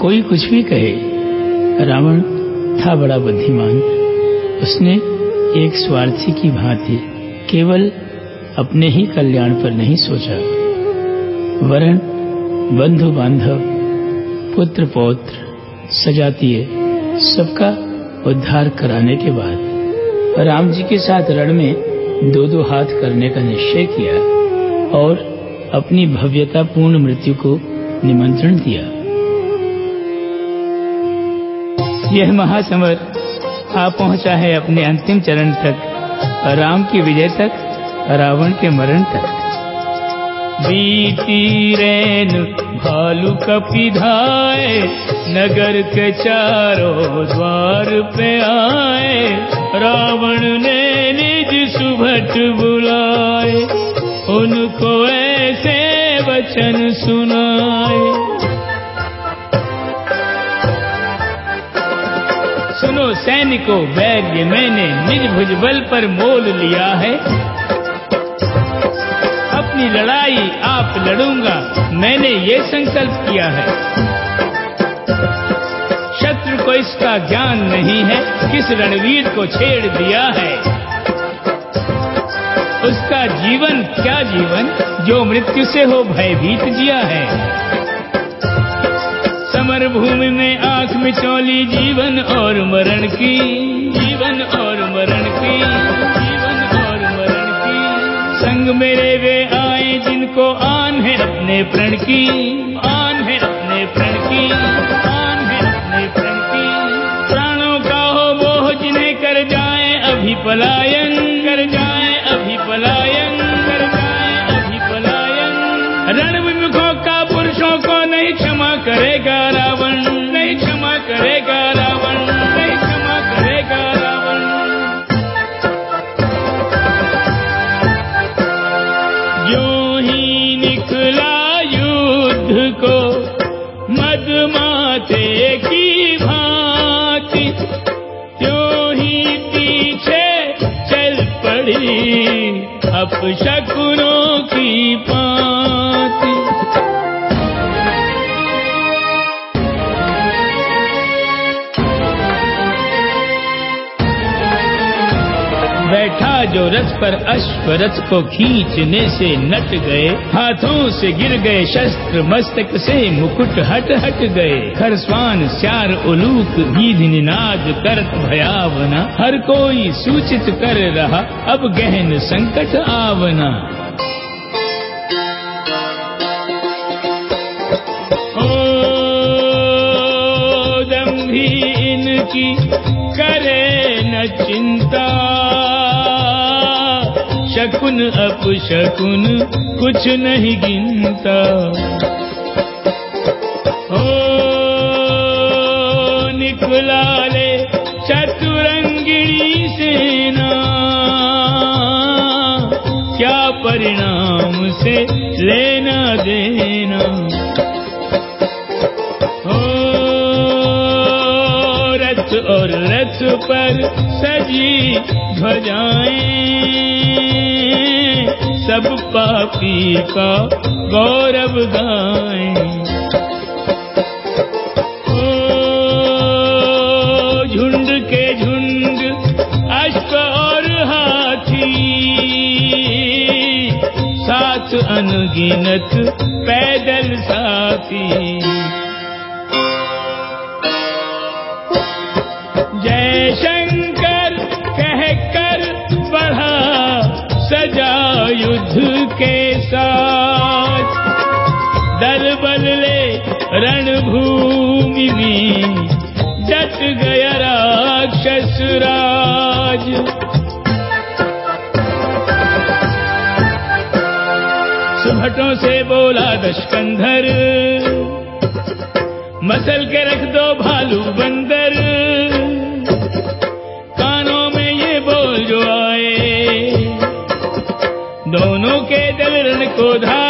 कोई कुछ भी कहे, रावण था बड़ा बुद्धिमान। उसने एक स्वार्थी की भांति केवल अपने ही कल्याण पर नहीं सोचा। वरण बंधु बांधव पुत्र पौत्र सजातीय, सबका उद्धार कराने के बाद राम जी के साथ रण में दो दो हाथ करने का निश्चय किया और अपनी भव्यता पूर्ण मृत्यु को निमंत्रण दिया। यह महासमर आ पहुँचा है अपने अंतिम चरण तक, राम की विजय तक, रावण के मरण तक। बीती रैन भालू कपिधाए नगर के चारों द्वार पे आए, रावण ने निज सुभट बुलाए, उनको ऐसे वचन सुनाए। सुनो सैनिकों वैद्य मैंने निज भुजबल पर मोल लिया है। अपनी लड़ाई आप लड़ूँगा, मैंने ये संकल्प किया है। शत्रु को इसका ज्ञान नहीं है, किस रणवीर को छेड़ दिया है? उसका जीवन क्या जीवन, जो मृत्यु से हो भयभीत जिया है? समर भूमि में आँख मिचौली, जीवन और मरण की, जीवन और मरण की, जीवन और मरण की। संग मेरे वे आए जिनको आन है अपने प्रण की, आन है अपने प्रण की, आन है अपने प्रण की। प्राणों का हो मोह जिन्हें कर जाए अभी पलायन। बैठा जो रथ पर अश्व रथ को खींचने से नट गए, हाथों से गिर गए शस्त्र मस्तक से मुकुट हट हट गए। खरस्वान श्यार उलूक गीध निनाद करत भयावना, हर कोई सूचित कर रहा, अब गहन संकट आवना। दम्भी इनकी करे न चिंता। शकुन अपशकुन कुछ नहीं गिनता। ओ निकला ले चतुरंगिणी सेना, क्या परिणाम से लेना देना? हो रथ और रथ पर सजी ध्वजाएँ सब पापी का गौरव गाएँ। अनगिनत पैदल साथी। युद्ध के साथ दल बल ले रणभूमि में डट गया राक्षस राज। सुभटों से बोला दशकंधर, मसल के रख दो भालू बंदर। के को धाए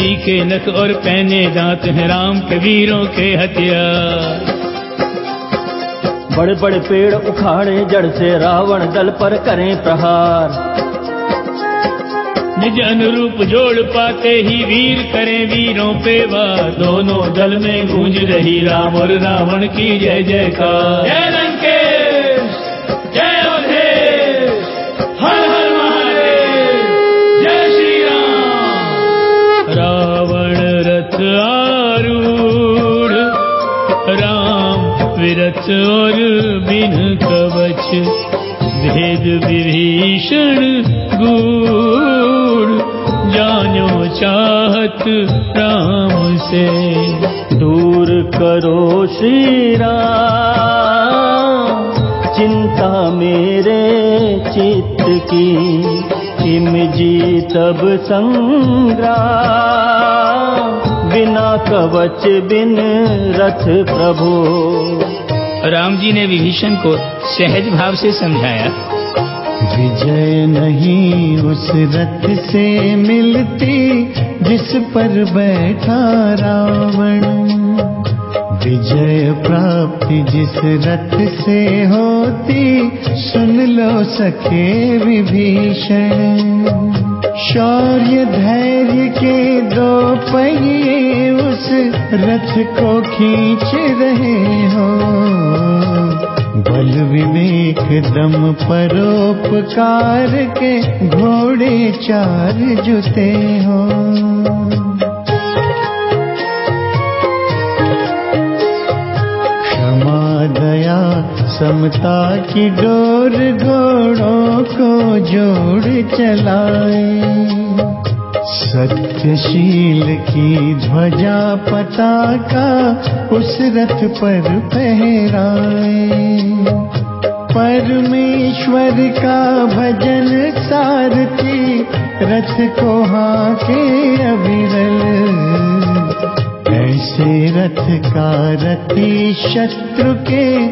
तीखे नख और पहने दांत हैं राम के वीरों के हथियार। बड़े बड़े पेड़ उखाड़े जड़ से रावण दल पर करें प्रहार। निज अनुरूप जोड़ पाते ही वीर करें वीरों पे वार। दोनों दल में गूंज रही राम और रावण की जय जयकार। जय लंकेश विरथ और बिन कवच, भेद विभीषण गूढ़, जानो चाहत राम से। दूर करो श्री राम चिंता मेरे चित्त की किम जी तब संग्राम, बिना कवच बिन रथ प्रभु। राम जी ने विभीषण को सहज भाव से समझाया। विजय नहीं उस रथ से मिलती जिस पर बैठा रावण। विजय प्राप्ति जिस रथ से होती, सुन लो सके विभीषण। शौर्य धैर्य के दो पहिए उस रथ को खींच रहे हो। बल विवेक दम परोपकार के घोड़े चार जुते हो। क्षमा, दया, समता की डोर घोड़ों को जोड़ चलाए। सत्यशील की ध्वजा पताका उस रथ पर फहराए परमेश्वर का भजन सारथी रथ को हाके अविरल। ऐसे रथ का रथी शत्रु के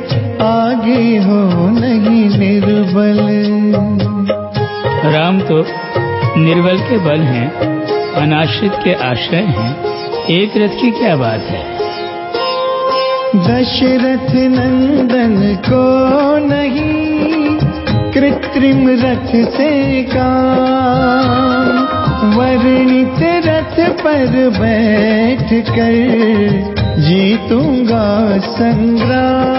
आगे हो नहीं निर्बल। राम तो निर्बल के बल हैं अनाश्रित के आश्रय हैं। एक रथ की क्या बात है? दशरथ नंदन को नहीं कृत्रिम रथ से काम। वर्णित रथ पर बैठ कर जीतूँगा संग्राम।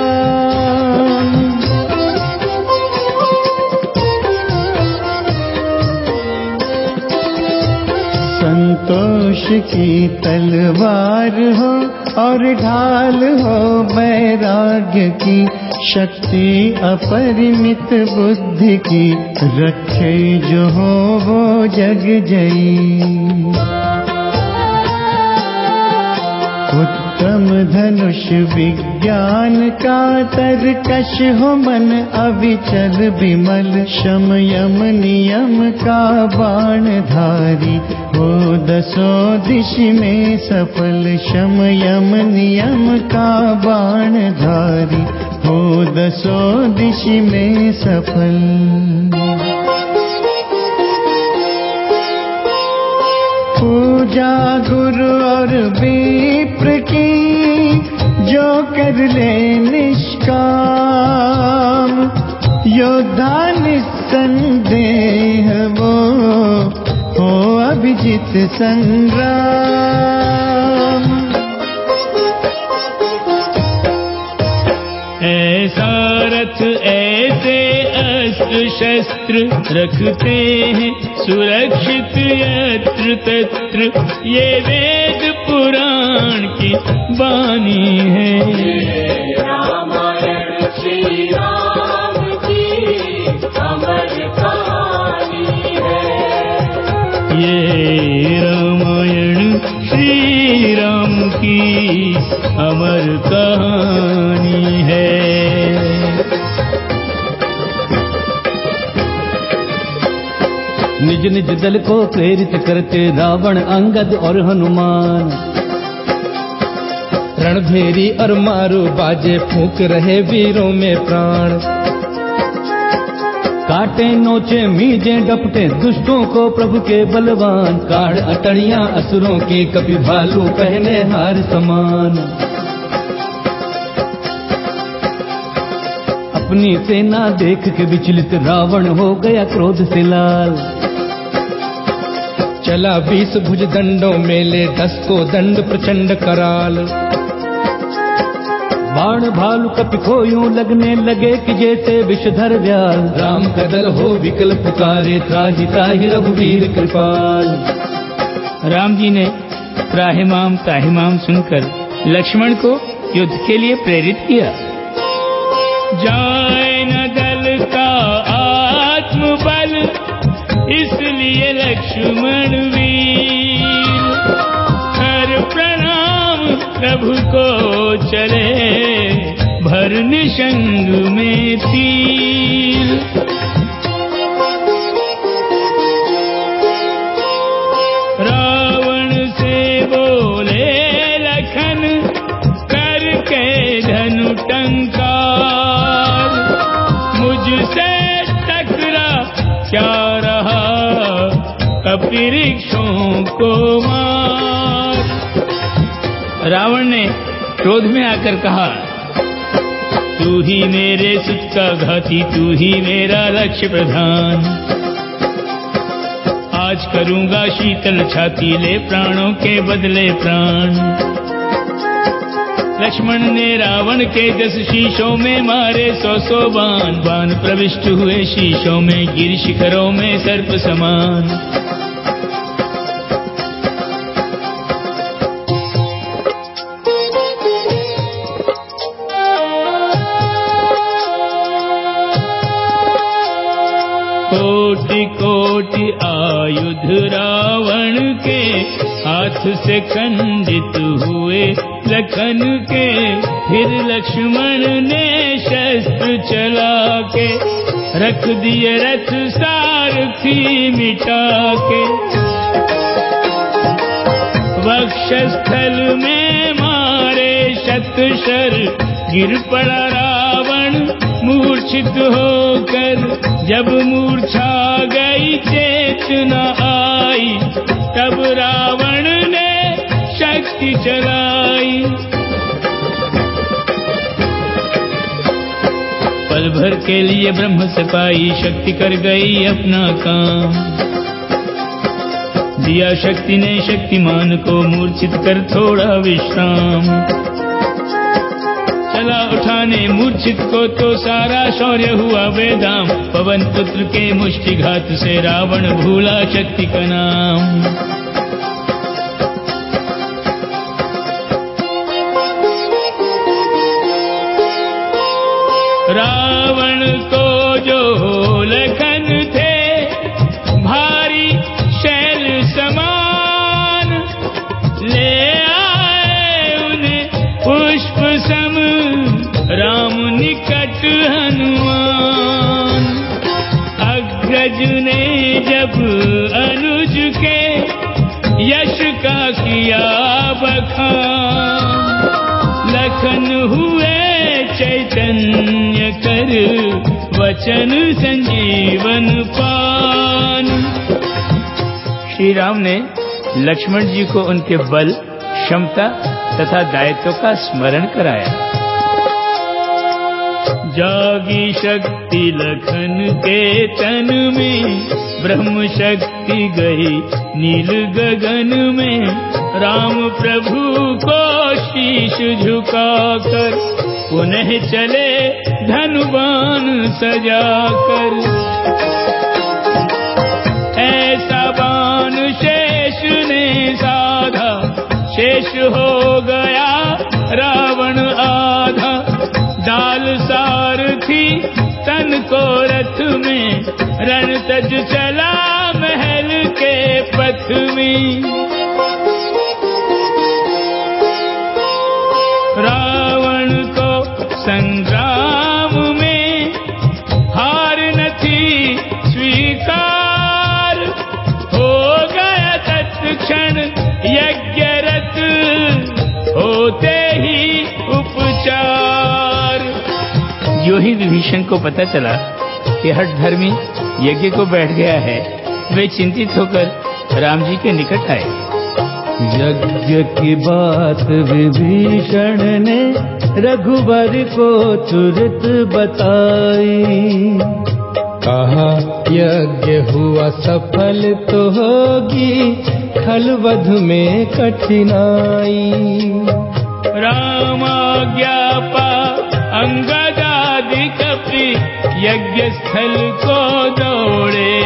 संतोष की तलवार हो और ढाल हो वैराग्य की शक्ति अपरिमित बुद्धि की रखे जो हो वो जग जई। उत्तम धनुष विज्ञान का तरकश हो मन अविचल विमल शम यम नियम का बाण धारी हो दसों दिश में सफल शम यम नियम का बाण धारी हो दसों दिश में सफल पूजा गुरु और विप्र की जो कर ले निष्काम। योद्धा निसंदेह वो हो अभिजित संग्राम। अस्त्र शस्त्र रखते हैं, सुरक्षित यत्र तत्र। ये वेद पुराण की बानी है। रामायण श्री राम की अमर कहानी है ये रामायण श्री राम की अमर कहानी है। निज निज दल को प्रेरित करते रावण, अंगद और हनुमान। रणभेरी और मारू बाजे फूक रहे वीरों में प्राण। काटे, नोचे, मीजे, डपटे, दुष्टों को प्रभु के बलवान। काढ़, अटड़ियाँ, असुरों की कपि भालू पहने हार समान। अपनी सेना देख के विचलित रावण हो गया क्रोध से लाल। चला बीस भुज दंडों मेले, दस को दंड प्रचंड कराल। बाण भालू कपि को यूँ लगने लगे कि जैसे विषधर व्याल। राम कदल हो विकल पुकारे, त्राहि त्राहि रघुवीर कृपाल। राम जी ने त्राहिमाम ताहिमाम सुनकर लक्ष्मण को युद्ध के लिए प्रेरित किया। जाए न दल का इसलिए लक्ष्मण वीर हर प्रणाम प्रभु को चले भर निशंग में तीर। कपिरिक्षों को मार। रावण ने क्रोध में आकर कहा, तू ही मेरे सुख का घाती, तू ही मेरा लक्ष्य प्रधान। आज करूँगा शीतल छाती, ले प्राणों के बदले प्राण। लक्ष्मण ने रावण के दस शीशों में मारे सौ सौ बाण। बाण प्रविष्ट हुए शीशों में, गिर शिखरों में सर्प समान। कोटि आयुध रावण के हाथ से खंडित हुए लखन के, फिर लक्ष्मण ने शस्त्र चला के रख दिए रथ सारथी मिटा के। वक्षस्थल में मारे शतशर, गिर पड़ा रावण मूर्छित होकर जब मूर्छा गई, चेतना आई, तब रावण ने शक्ति चलाई। पल भर के लिए ब्रह्म से पाई शक्ति कर गई अपना काम। दिया शक्ति ने शक्तिमान को मूर्छित कर थोड़ा विश्राम। चला उठाने मूर्छित को तो सारा शौर्य हुआ वेदाम पवन पुत्र के मुष्टिघात से रावण भूला शक्ति का नाम। किया बखान लखन हुए चैतन्य कर वचन संजीवन पान। श्री राम ने लक्ष्मण जी को उनके बल क्षमता तथा दायित्व का स्मरण कराया। जागी शक्ति लखन के तन में ब्रह्म शक्ति गई नील गगन में राम प्रभु को शीश झुकाकर पुनः चले धनुबान सजाकर। ऐसा बाण शेष ने साधा, शेष हो गया रावण आधा। डाल सारथी तन को रथ में रण तज चला महल के पथ में। ही विभीषण को पता चला कि हट धर्मी यज्ञ को बैठ गया है। वे चिंतित होकर राम जी के निकट आए। यज्ञ की बात विभीषण ने रघुवर को तुरंत बताई। कहा यज्ञ हुआ सफल तो होगी खलवध में कठिनाई। रामाज्ञापा अंगदादि कपि यज्ञ स्थल को दौड़े।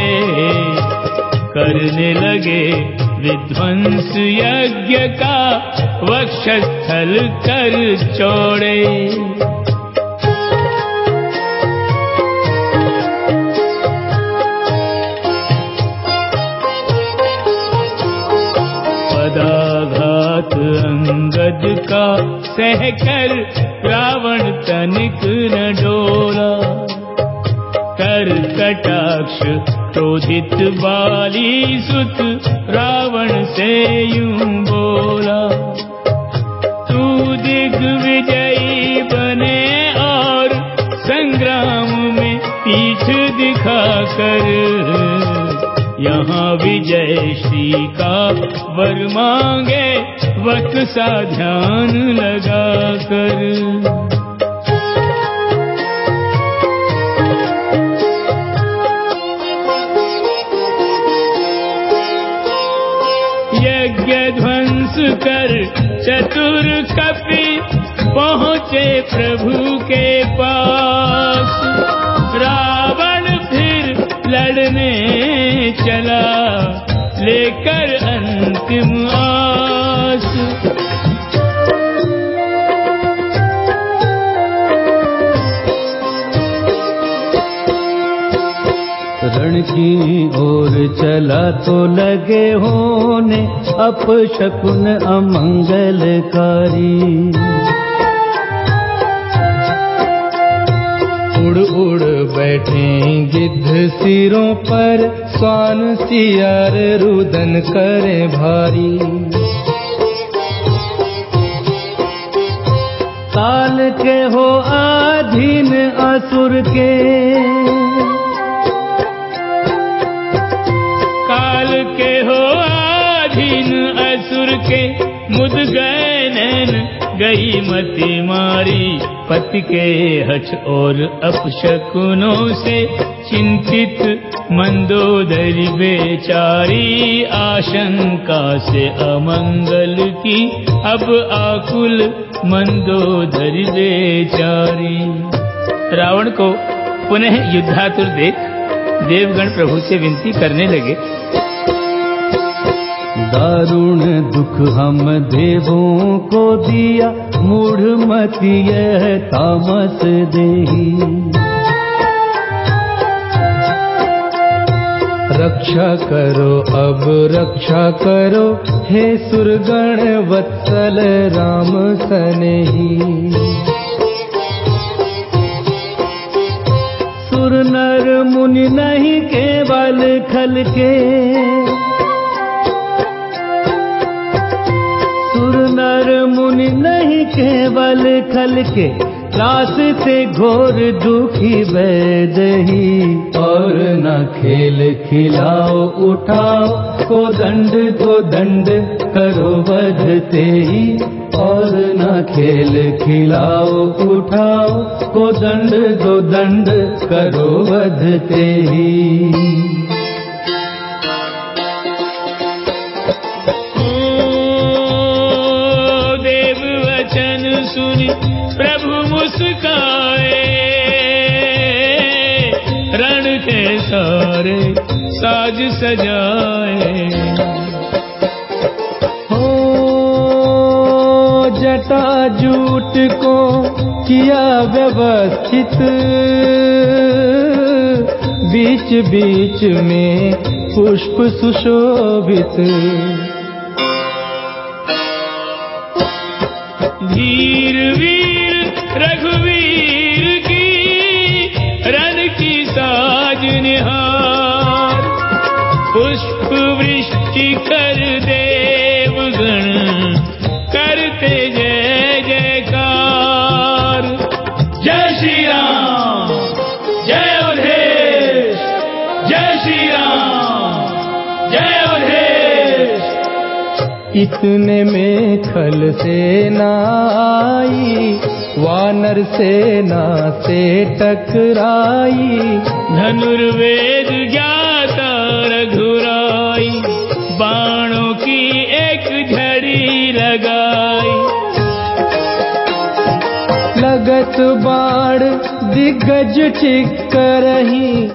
करने लगे विध्वंस यज्ञ का वक्षस्थल कर चौड़े। पदाघात अंगद का सहकर रावण तनिक न कर कटाक्ष, क्रोधित बाली सुत, रावण से यूँ बोला, तू दिग्विजयी बने और संग्राम में पीठ दिखा कर, यहाँ विजय श्री का वर मांगे वक्त सा ध्यान लगा कर। कर चतुर कपि पहुँचे प्रभु के पास। रावण फिर लड़ने चला लेकर अंतिम आस। रण की ओर चला तो लगे होने अपशकुन अमंगलकारी। उड़ उड़ बैठे गिद्ध सिरों पर, स्वान सियार रुदन करे भारी। काल के हो आधीन असुर के। के मुद गए नैन गई मति मारी। पति के हठ और अपशकुनों से चिंतित मंदोदरी बेचारी। आशंका से अमंगल की अब आकुल मंदोदरी बेचारी। रावण को पुनः युद्धातुर देख देवगण प्रभु से विनती करने लगे। दारुण दुख हम देवों को दिया, मूढ़ मति यह तामस देही। रक्षा करो, अब रक्षा करो, हे सुरगण वत्सल राम सनेही। सुर नर मुनि नहीं, केवल खल के नर नहीं केवल खल के से घोर दुखी बैदही और न खेल खिलाओ, उठाओ, को दंड को दंड करो बधते ही। और न खेल खिलाओ, उठाओ, को दंड, दो दंड करो बधते ही। मुस्काए रण के सारे साज सजाए। हो जटा जूट को किया व्यवस्थित। बीच बीच में पुष्प सुशोभित। इतने में खल सेना आई, वानर सेना से टकराई, धनुर्वेद ज्ञाता रघुराई, बाणों की एक झड़ी लगाई। लगत बाण दिग्गज चिक रही।